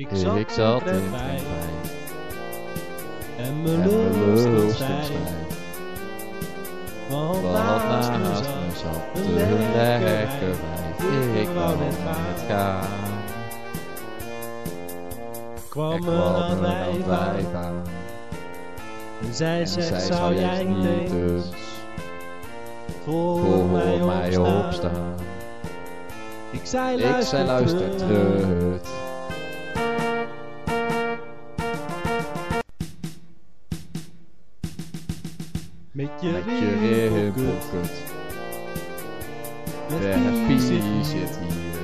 Ik Ik zat, zat in in tram tram 5 5 en mijn lul stond stijf. Want naast me zat me zat een een lekker wijf. Ik wou net net gaan. Kwam Er me een wijf aan. En zij zegt, zij zou jij niet eens voor, mij opstaan? Ik zei, Ik luister, zei luister terug. Met je, Met je rimpelkut. De happy zit hier.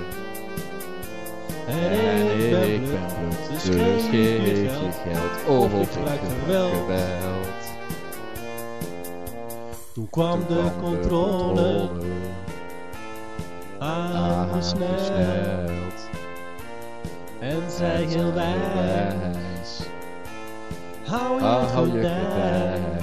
En En ik ben blut. Dus geef je geld. geld. Of Of ik gebruik geweld. geweld. Toen kwam Toen de controle aangesneld en zei heel wijs, hou je Ah,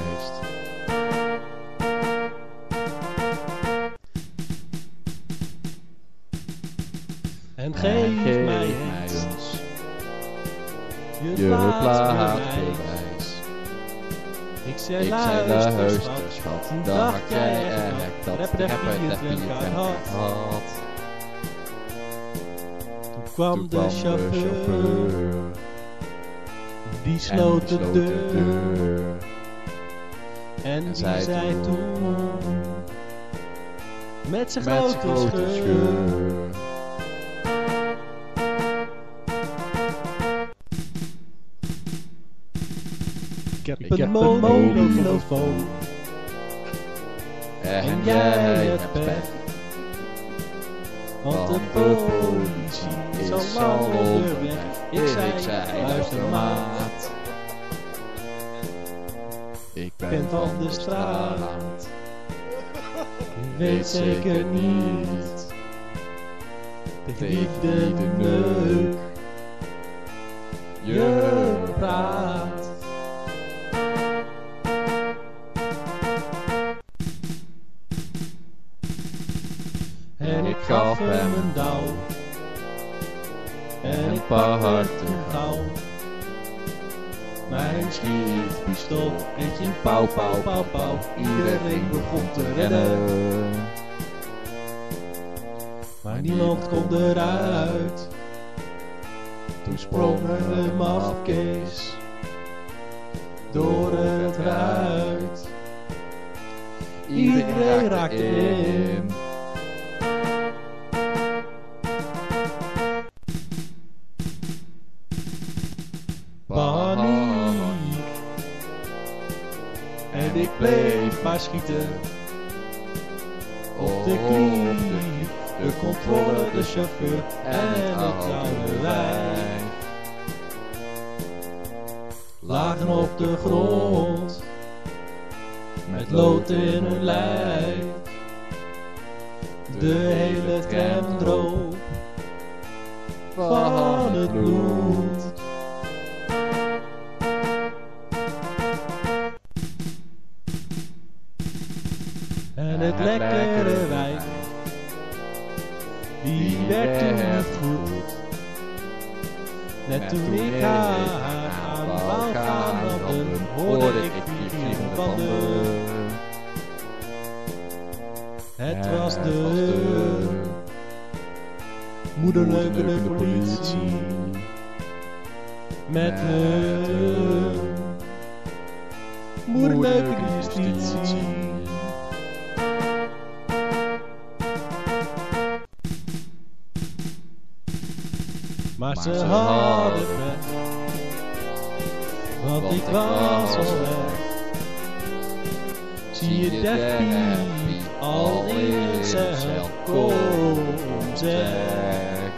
gedijst. gedijst. En En geef mij eens je je plaatsbewijs. Ik zei luister schat, dacht jij echt dat rapper rapper rapper dat die je het het had. had. Toen kwam Toen de kwam de chauffeur, chauffeur die en sloot de sloot de deur. deur. En die zei toen, met zijn grote scheur. Ik heb Ik een heb een En jij hebt het pech. Want de de politie is al onderweg. Ik zei, Ik zei, luister maat. Ik ben van de de straat. weet zeker niet tegen wie de neuk je praat. En ik gaf hem een douw. En ik pakte hem gauw. Mijn schietpistool en ging pauw, pauw, pauw, pauw. Iedereen begon te rennen. Maar niemand kon eruit. Toen sprong er een mafkees door het ruit. Iedereen raakte in. Bleef maar schieten. Op de knie, de controle, de chauffeur en het oude wijf. Lagen op de grond, met lood in hun lijf. De hele tram droop van het bloed. Het lekkere wijn, die werd toen goed. Net toen ik haar aan wou gaan landen, hoorde ik vliegen van de... Het was de moederleuke politie. met hun moederleuke justitie. Maar ze hadden pech, want ik was al weg. Zie je Daffy al in zijn kom zeg.